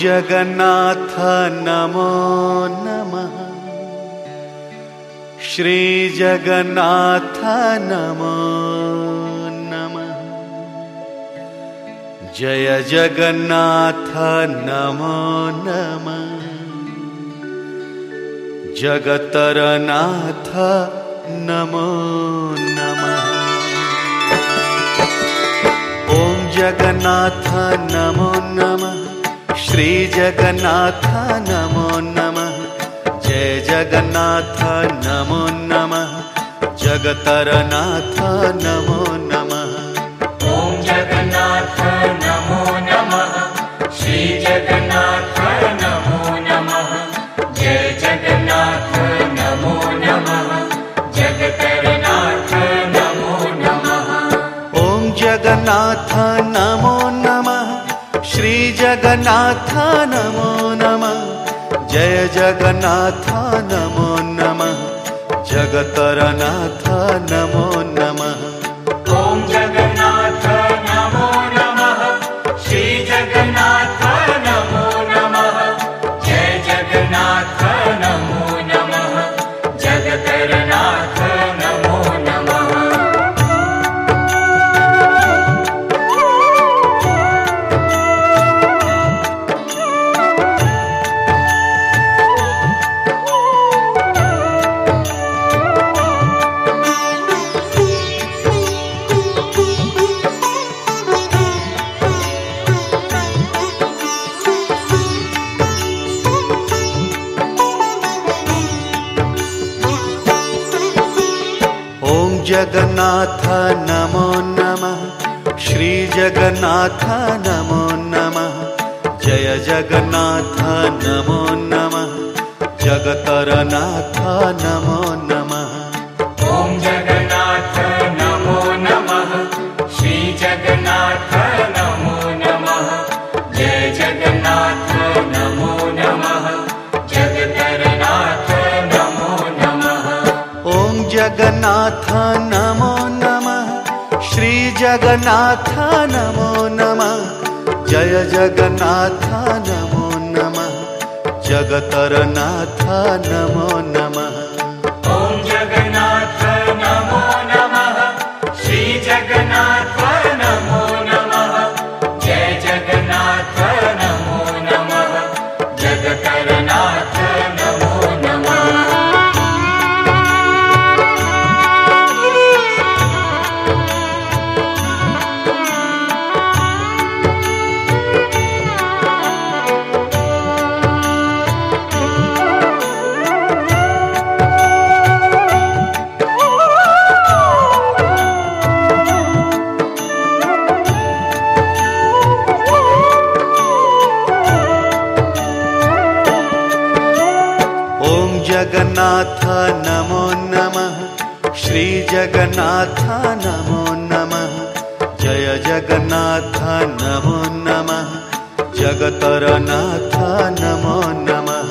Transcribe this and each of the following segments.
जगन्नाथ नमो नमः। श्रीजगन्नाथ नमो नमः। जय जगन्नाथ नमो नमः। जगतरनाथ नमो नमः। ॐ जगन्नाथ नमो नमः श्रीजगन्नाथ नमो नमः। जय जगन्नाथ नमो नमः। जगतरनाथ नमो नमः। ॐ जगन्नाथ नमो नमः। श्रीजगन्नाथ नमो नमः। जय जगन्नाथ नमो नमः। जगतरनाथ नमो नमः। ॐ जगन्नाथ श्रीजगन्नाथ नमो नमः। जय जगन्नाथ नमो नमः। जगतरनाथ जगतरनाथ नमो नमः। ॐ जगन्नाथ नमो नमः। श्रीजगन्नाथ नमो नमः। जय जगन्नाथ नमो नमः। जगतरनाथ नमो नमः। ॐ जगन्नाथ नमो नमः। श्रीजगन्नाथ नमो नमः। जय जगन्नाथ नमः जगतरनाथ नमो नमः। जगन्नाथ नमो नमः। श्रीजगन्नाथ नमो नमः। जय जगन्नाथ नमो नमः। जगतरनाथ नमो नमः।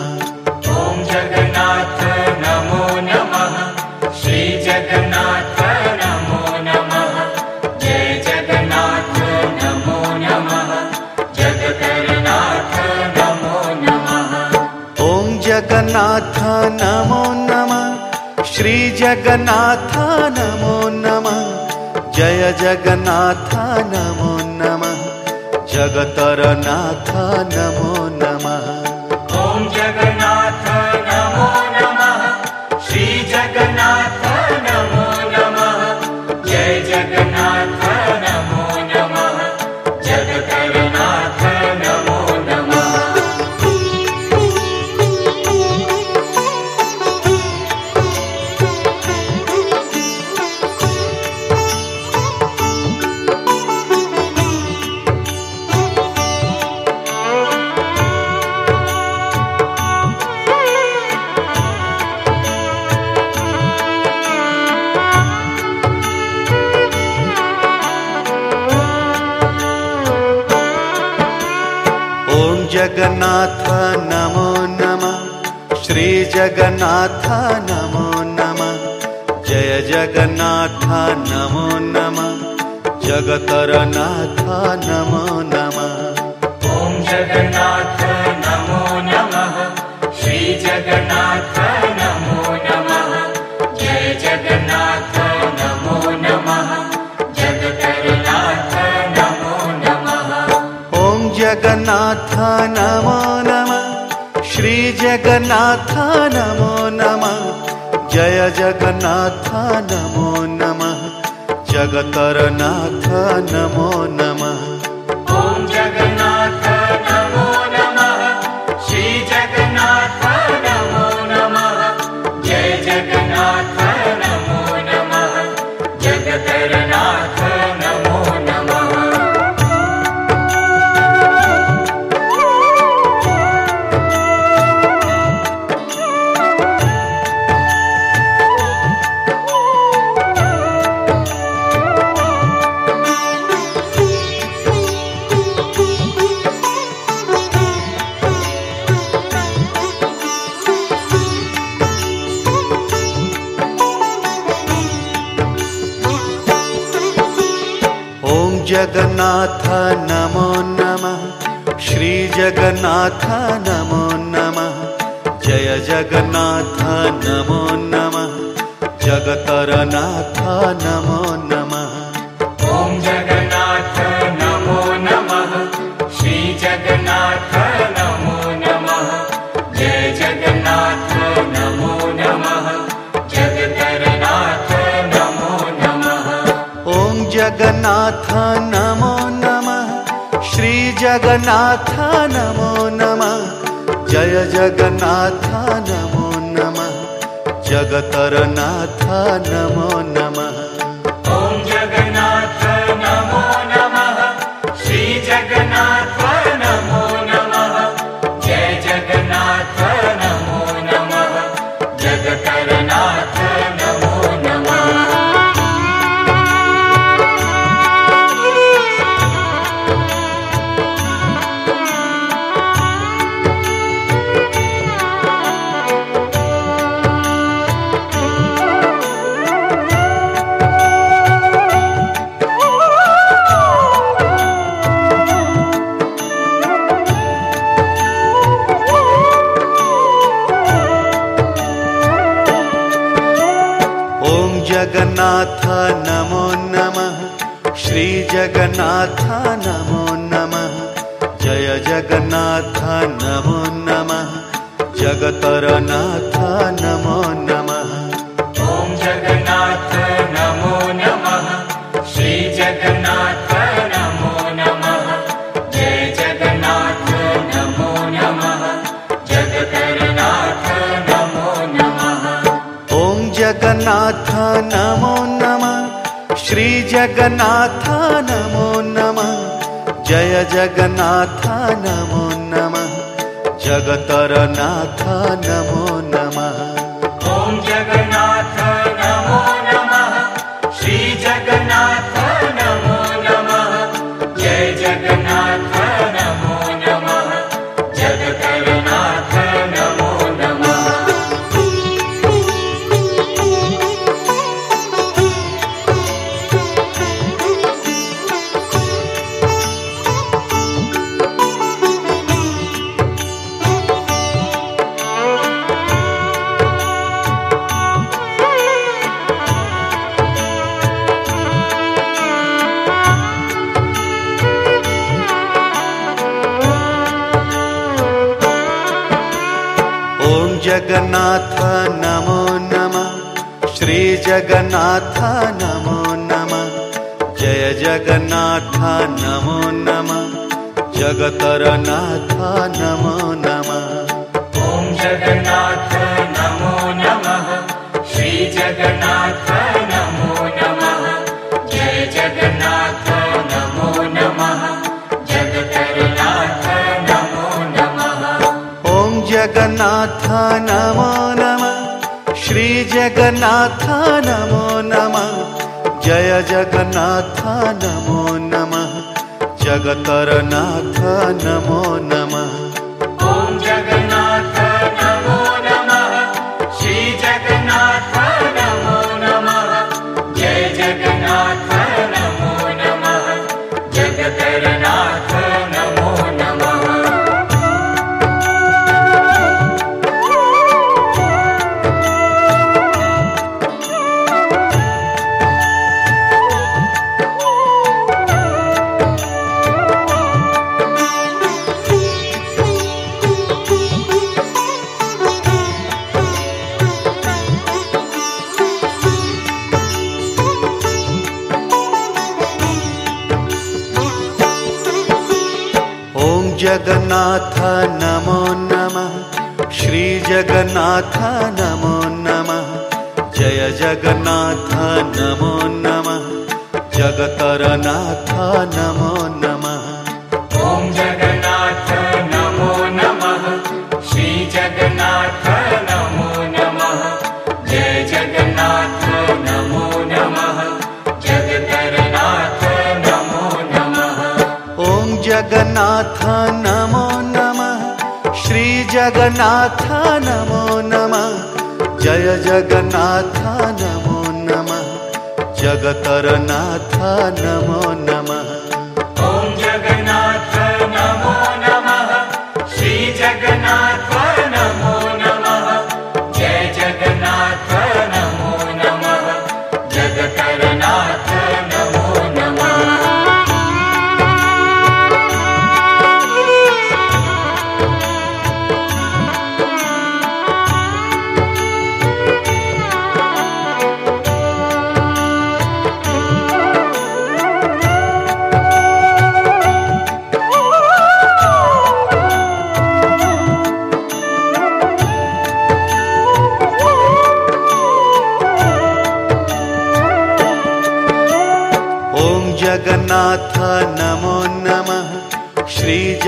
ॐ जगन्नाथ नमो नमः। श्रीजगन्नाथ नमो नमः। जय जगन्नाथ नमो नमः। जगतरनाथ नमो नमः। ॐ जगन्नाथ नमो नमः। श्रीजगन्नाथ नमो नमः। जय जगन्नाथ नमो नमः। जगतरनाथ नमो नमः जगन्नाथ नमो नमः। श्रीजगन्नाथ नमो नमः। जय जगन्नाथ नमो नमः। जगतरनाथ नमो नमः जगन्नाथ नमो। नमः श्रीजगन्नाथ नमो। नमः जय जगन्नाथ नमो। नमः जगतरनाथ नमो नमः जगन्नाथ नमो नमः। श्रीजगन्नाथ नमो नमः। जय जगन्नाथ नमो नमः। जगतरनाथ नमो नमः। ॐ जगन्नाथ नमो नमः। श्रीजगन्नाथ नमो नमः। जय जगन्नाथ नमो नमः। जगतरनाथ नमो नमः। ॐ जगन्नाथ श्रीजगन्नाथ नमो नमः। जय जगन्नाथ नमो नमः। जगतरनाथ नमो नमः जगन्नाथ नमो नमः। श्रीजगन्नाथ नमो नमः। जय जगन्नाथ नमो नमः। जगतरनाथ नमो श्रीजगन्नाथ नमो नमः। जय जगन्नाथ नमो नमः। जगतरनाथ नमो नमः। ॐ जगन्नाथ नमो नमः। श्रीजगन्नाथ नमो नमः। जय जगन्नाथ नमो नमः। जगतरनाथ नमो नमः। ॐ जगन्नाथ नमो नमः श्रीजगन्नाथ नमो नमः। जय जगन्नाथ नमो नमः। जगतरनाथ नमो नमः। जगन्नाथ नमो नमः। श्री जगन्नाथ नमो नमः। जय जगन्नाथ नमो नमः। जगतरनाथ नमो नमः। ॐ जगन्नाथ नमो नमः। श्री जगन्नाथ नमो नमः। जय जगन्नाथ नमो नमः। जगतरनाथ नमो नमः। ॐ जगन्नाथ जगन्नाथ नमो नमः। जय जगन्नाथ नमो नमः। जगतरनाथ नमो नमः।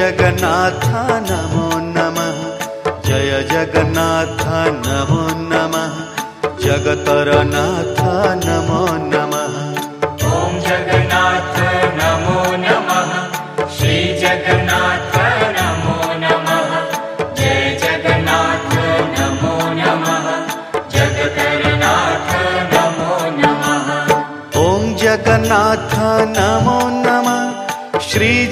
जगन्नाथ नमो नमः। जय जगन्नाथ नमो नमः। जगतरनाथ नमो नमः। ॐ जगन्नाथ नमो नमः। श्री जगन्नाथ नमो नमः। जय जगन्नाथ नमो नमः। जगतरनाथ नमो नमः। ॐ जगन्नाथ नमो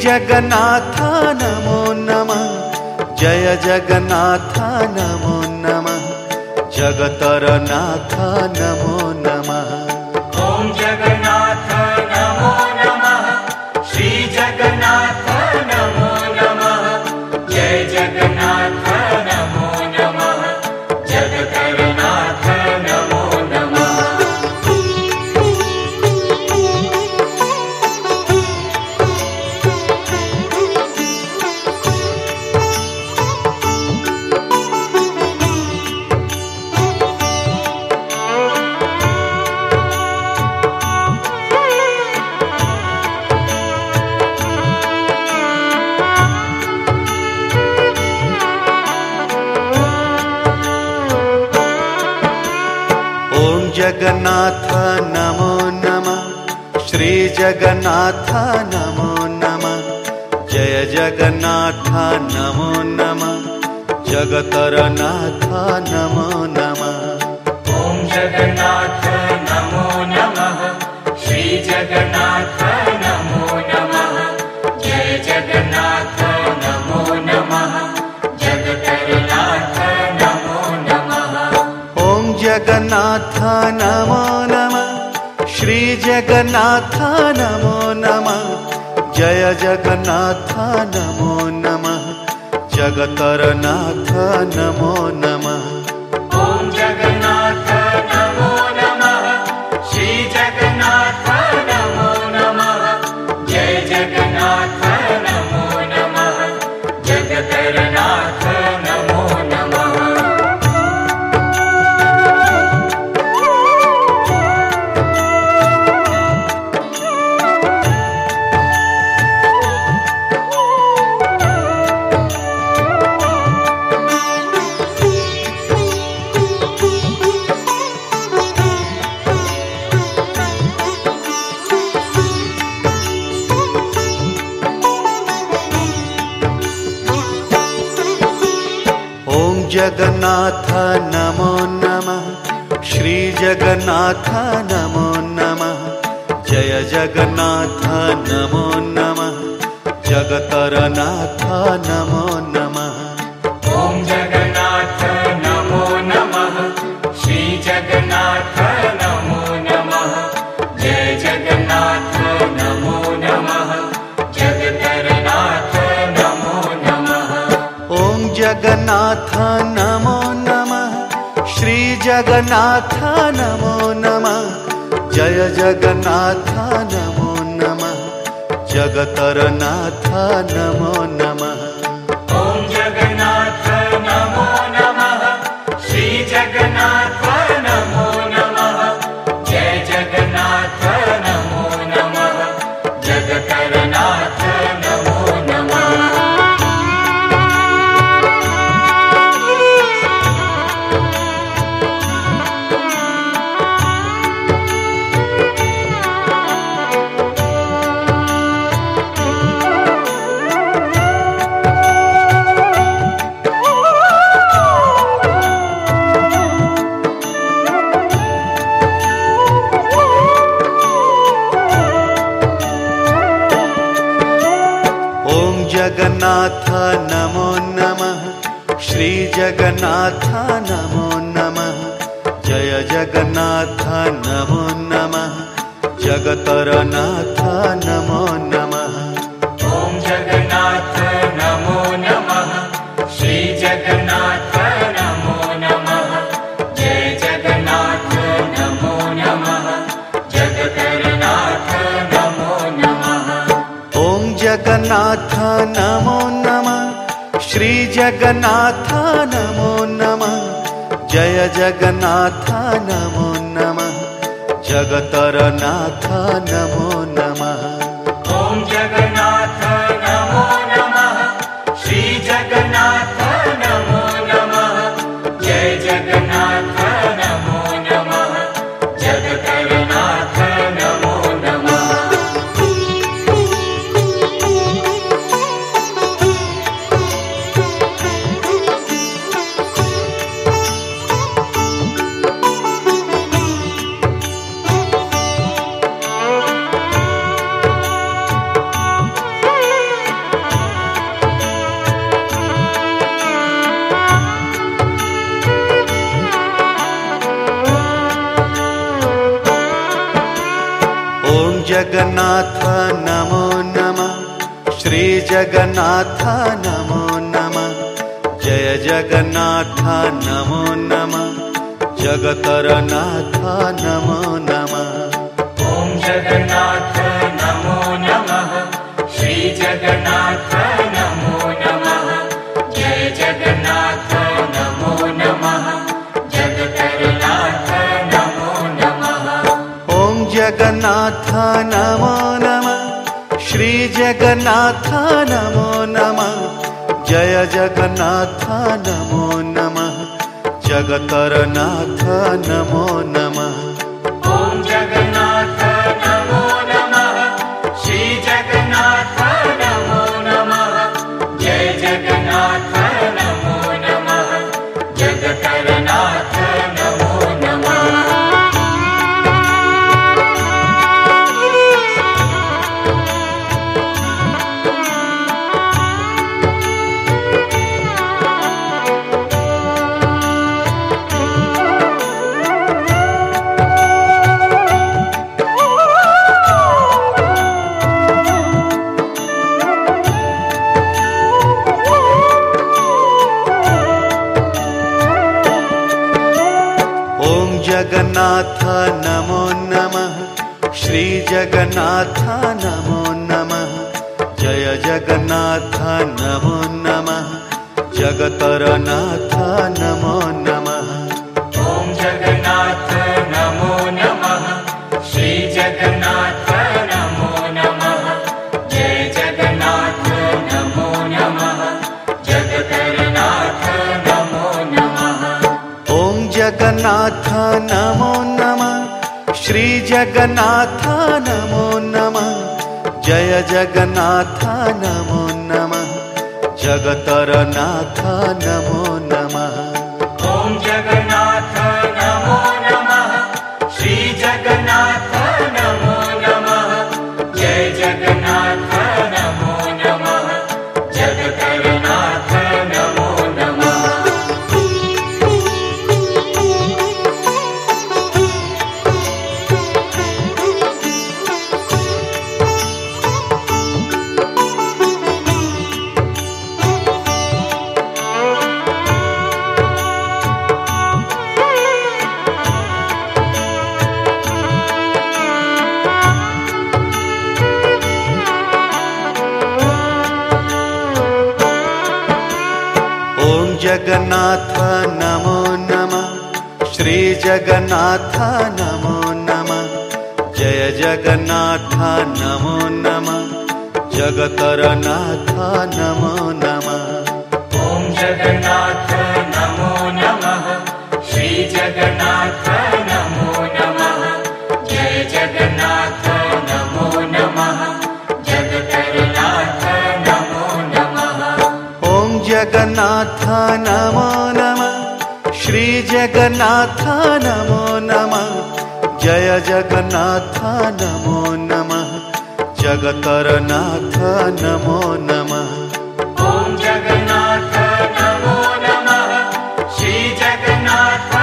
जगन्नाथ नमो नमः। जय जगन्नाथ नमो नमः। जगतरनाथ नमो जगतरनाथ नमो नमः। ॐ जगन्नाथ नमो नमः। श्री जगन्नाथ नमो नमः। जय जगन्नाथ नमो नमः। जगतरनाथ नमो नमः। ॐ जगन्नाथ नमो नमः। श्री जगन्नाथ नमो नमः। जय जगन्नाथ नमो नमः जगतरनाथ नमो नमः नमः श्री जगन्नाथ नमो नमः। जय जगन्नाथ नमो नमः। जगतरनाथ नमो नमः श्रीजगन्नाथ नमो नमः। जय जगन्नाथ नमो नमः। जगतरनाथ नमो नमः। ॐ जगन्नाथ नमो नमः। श्रीजगन्नाथ नमो नमः। जय जगन्नाथ नमो नमः। जगतरनाथ नमो नमः। ॐ जगन्नाथ नमो नमः श्रीजगन्नाथ नमो नमः। जय जगन्नाथ नमो नमः। जगतरनाथ नमो नमः श्रीजगन्नाथ नमो नमः। जय जगन्नाथ नमो नमः। जगतरनाथ नमो नमः। ॐ जगन्नाथ नमो नमः। श्रीजगन्नाथ नमो नमः। जय जगन्नाथ नमो नमः। जगतरनाथ नमो नमः। ॐ जगन्नाथ नमः श्रीजगन्नाथ नमो नमः। जय जगन्नाथ नमो नमः। जगतरनाथ नमो नमः। जगन्नाथ नमो नमः। श्रीजगन्नाथ नमो नमः। जय जगन्नाथ नमो नमः। जगतरनाथ नमो नमः। ॐ जगन्नाथ नमो नमः। श्रीजगन्नाथ नमो नमः। जय जगन्नाथ नमो नमः। जगतरनाथ नमो नमः। ॐ जगन्नाथ श्रीजगन्नाथ नमो नमः। जय जगन्नाथ नमो नमः। जगतरनाथ नमः जगन्नाथ नमो नमः। जय जगन्नाथ नमो नमः। जगतरनाथ नमो नमः। ॐ जगन्नाथ नमो नमः। श्री जगन्नाथ नमो नमः। जय जगन्नाथ नमो नमः। जगतरनाथ नमो नमः। ॐ जगन्नाथ नमो जगन्नाथ नमो नम। जय जगन्नाथ नमो नमः। जगतरनाथ नमो नम। ॐ जगन्नाथ नमो नमः। श्री जगन्नाथ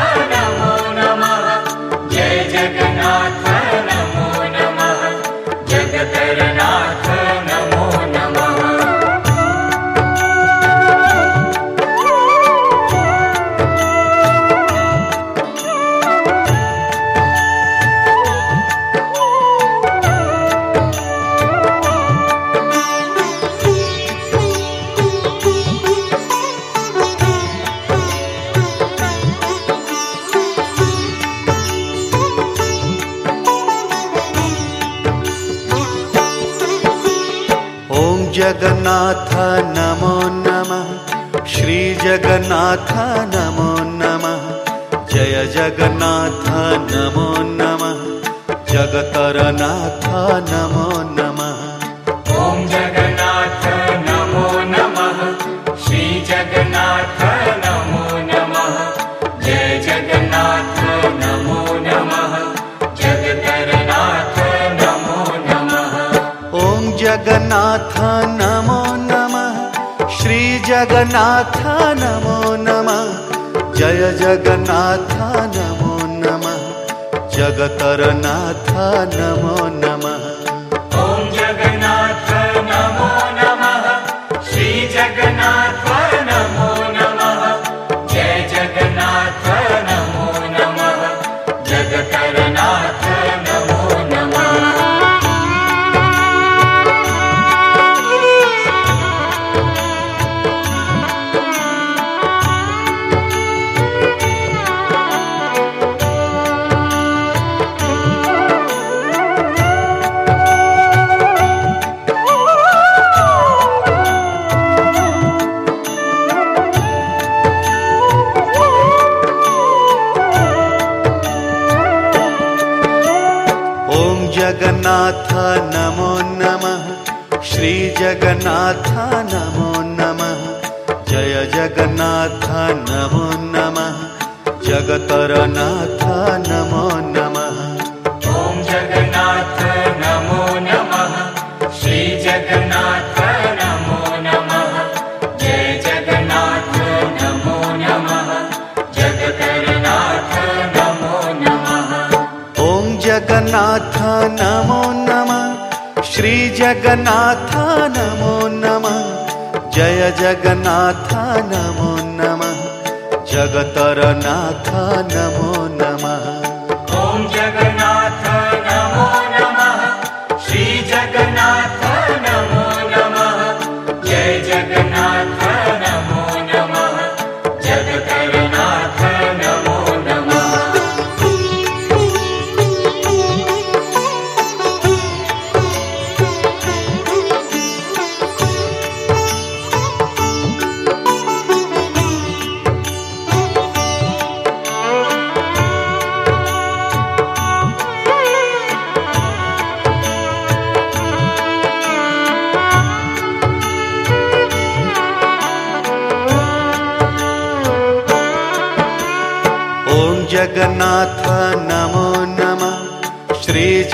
जगन्नाथ नमो नमः। जय जगन्नाथ नमो नमः। जगतरनाथ नमो नमः। जगन्नाथ नमो नमः। जय जगन्नाथ नमो नमः। जगतरनाथ नमो नमः। ॐ जगन्नाथ नमो नमः। श्री जगन्नाथ नमो नमः। जय जगन्नाथ नमो नमः। जगतरनाथ नमो नमः। ॐ जगन्नाथ नमो जगन्नाथ नमो नमः। जय जगन्नाथ नमो नमः। जगतरनाथ नमो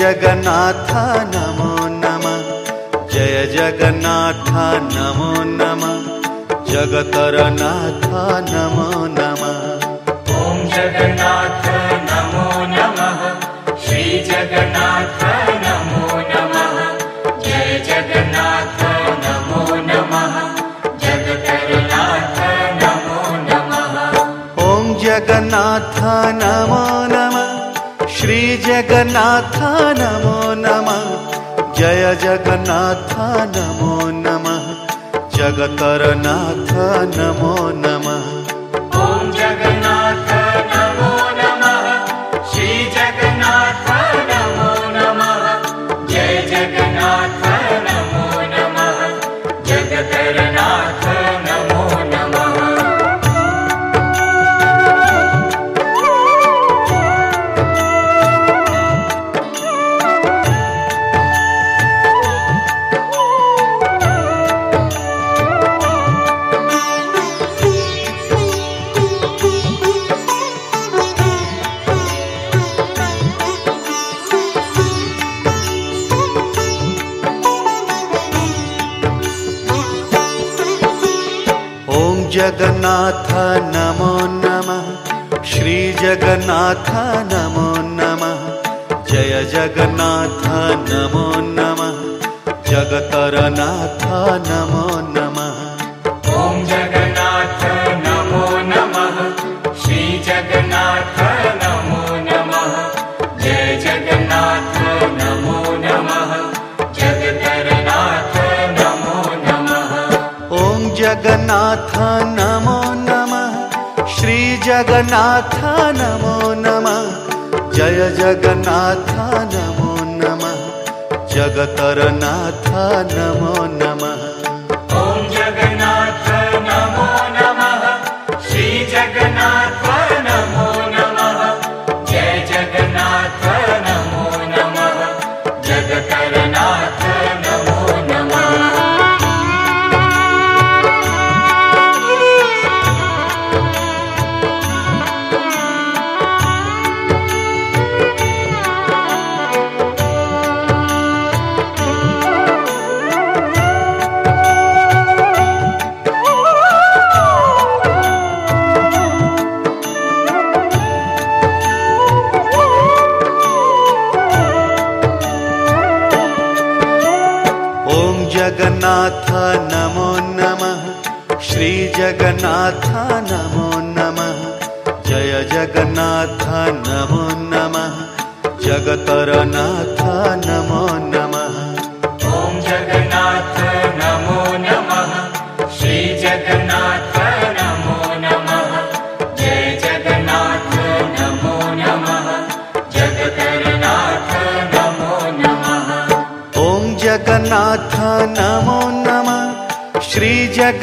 जगन्नाथ नमो नमः। जय जगन्नाथ नमो नमः। जगतरनाथ नमो नमः। ॐ जगन्नाथ नमो नमः। श्री जगन्नाथ नमो नमः। जय जगन्नाथ नमो नमः। जगतरनाथ नमो नमः। ॐ जगन्नाथ नमो नमः श्री जगन्नाथ नमो नमः। जय जगन्नाथ नमो नमः। जगतरनाथ नमो नमः जगन्नाथ नमो नमः। श्रीजगन्नाथ नमो नमः। जय जगन्नाथ नमो नमः। जगतरनाथ नमो नमः जगन्नाथ नमो नमः। श्रीजगन्नाथ नमो नमः। जय जगन्नाथ नमो नमः। जगतरनाथ नमो नमः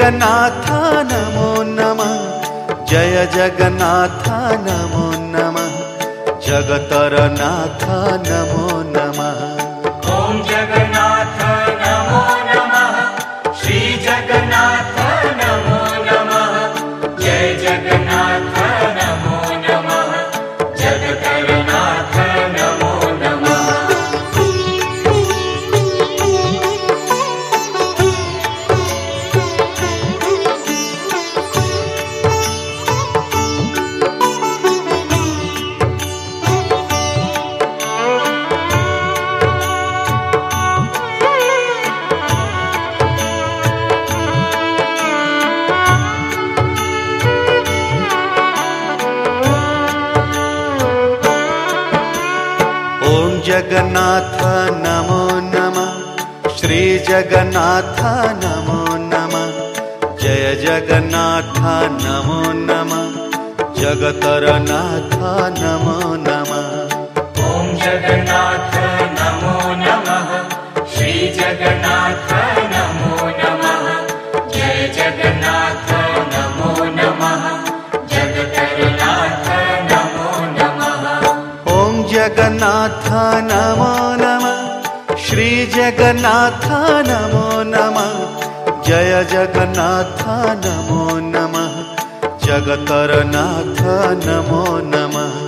श्रीजगन्नाथ नमो नमः। जय जगन्नाथ जगतरनाथ नमो नमः। ॐ जगन्नाथ नमो नमः। श्रीजगन्नाथ नमो नमः। जय जगन्नाथ नमो नमः। जगतरनाथ नमो नमः। ॐ जगन्नाथ नमो नमः। श्रीजगन्नाथ नमो नमः। जय जगन्नाथ नमो नमः। जगतरनाथ नमो नमः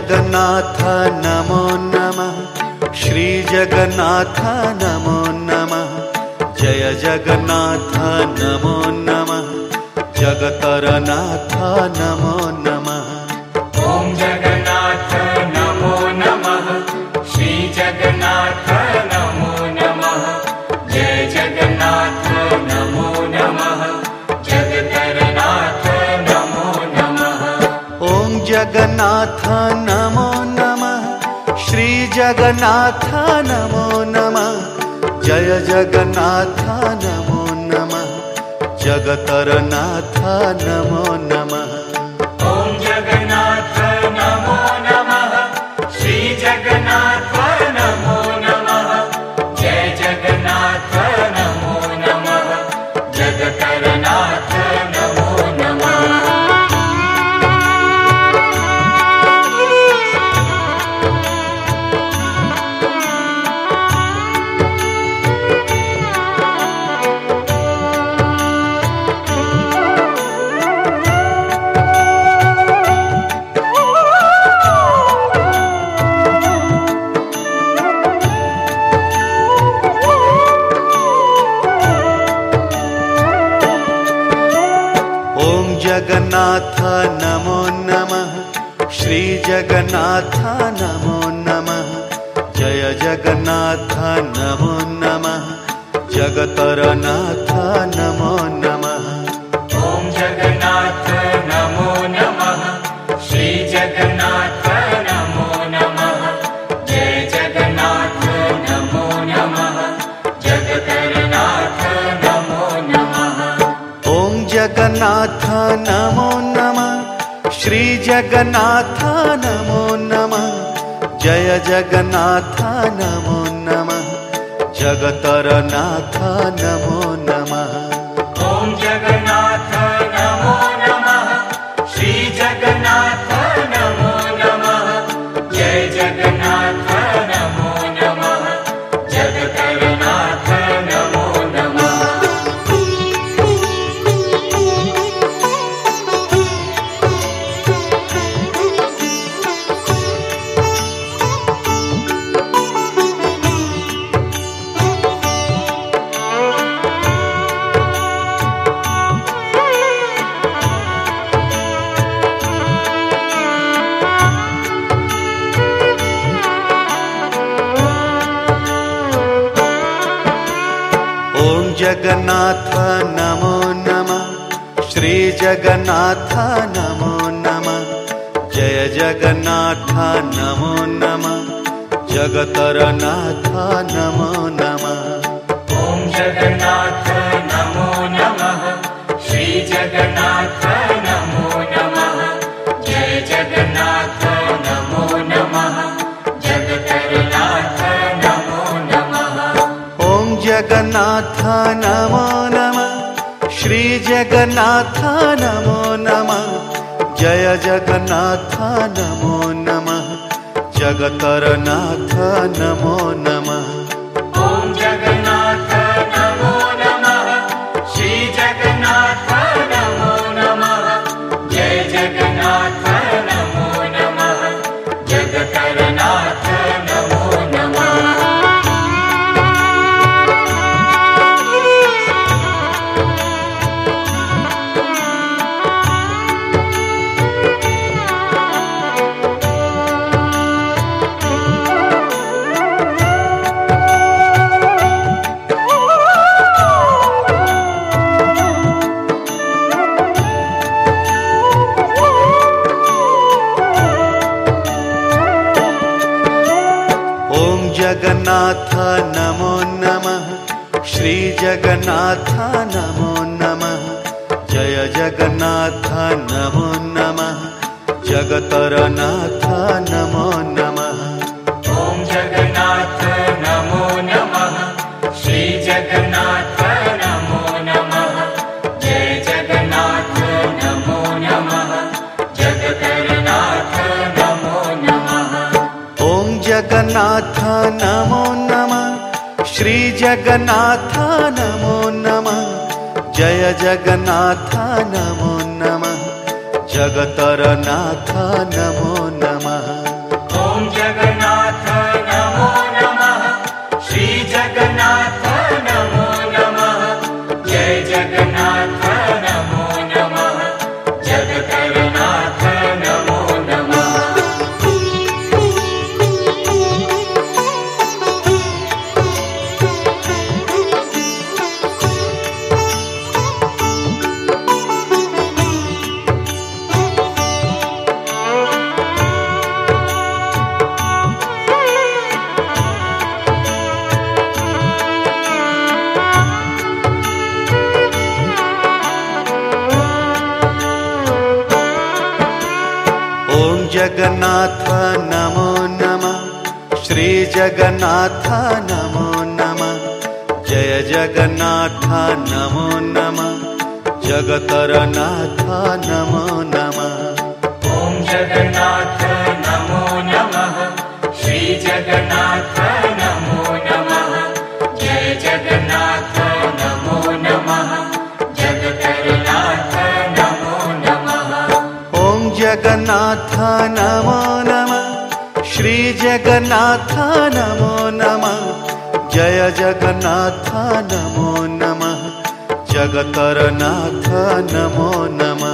जगन्नाथ नमो नमः। श्रीजगन्नाथ नमो नमः। जय जगन्नाथ नमो नमः। जगतरनाथ नमो नमः जगन्नाथ नमो नमः। श्रीजगन्नाथ नमो नमः। जय जगन्नाथ नमो नमः। जगतरनाथ नमो नमः श्रीजगन्नाथ नमो नमः। जय जगन्नाथ नमो नमः। जगतरनाथ नमो नमः। ॐ जगन्नाथ नमो नमः। श्रीजगन्नाथ नमो नमः। जय जगन्नाथ नमो नमः। जगतरनाथ नमो नमः। ॐ जगन्नाथ श्रीजगन्नाथ नमो नमः। जय जगन्नाथ नमो नमः। जगतरनाथ नमो जगन्नाथ नमो नमः। श्रीजगन्नाथ नमो नमः। जय जगन्नाथ नमो नमः। जगतरनाथ नमो नमः। ॐ जगन्नाथ जगन्नाथ नमो नमः। श्रीजगन्नाथ नमो नमः। जय जगन्नाथ नमो नमः। जगतरनाथ नमो नमः श्रीजगन्नाथ नमो नमः। जय जगन्नाथ नमो नमः। जगतरनाथ नमो नमः श्रीजगन्नाथ नमो नमः। जय जगन्नाथ नमो नमः। जगतरनाथ नमः श्रीजगन्नाथ नमो नमः। जय जगन्नाथ नमो नमः। जगतरनाथ नमो नमः।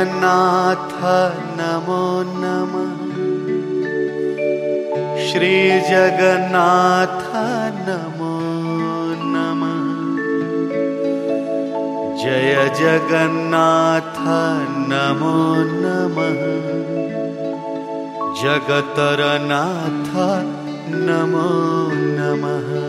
जगन्नाथ नमो। नमः श्रीजगन्नाथ नमो। नमः जय जगन्नाथ नमो। नमः जगतरनाथ नमो नमः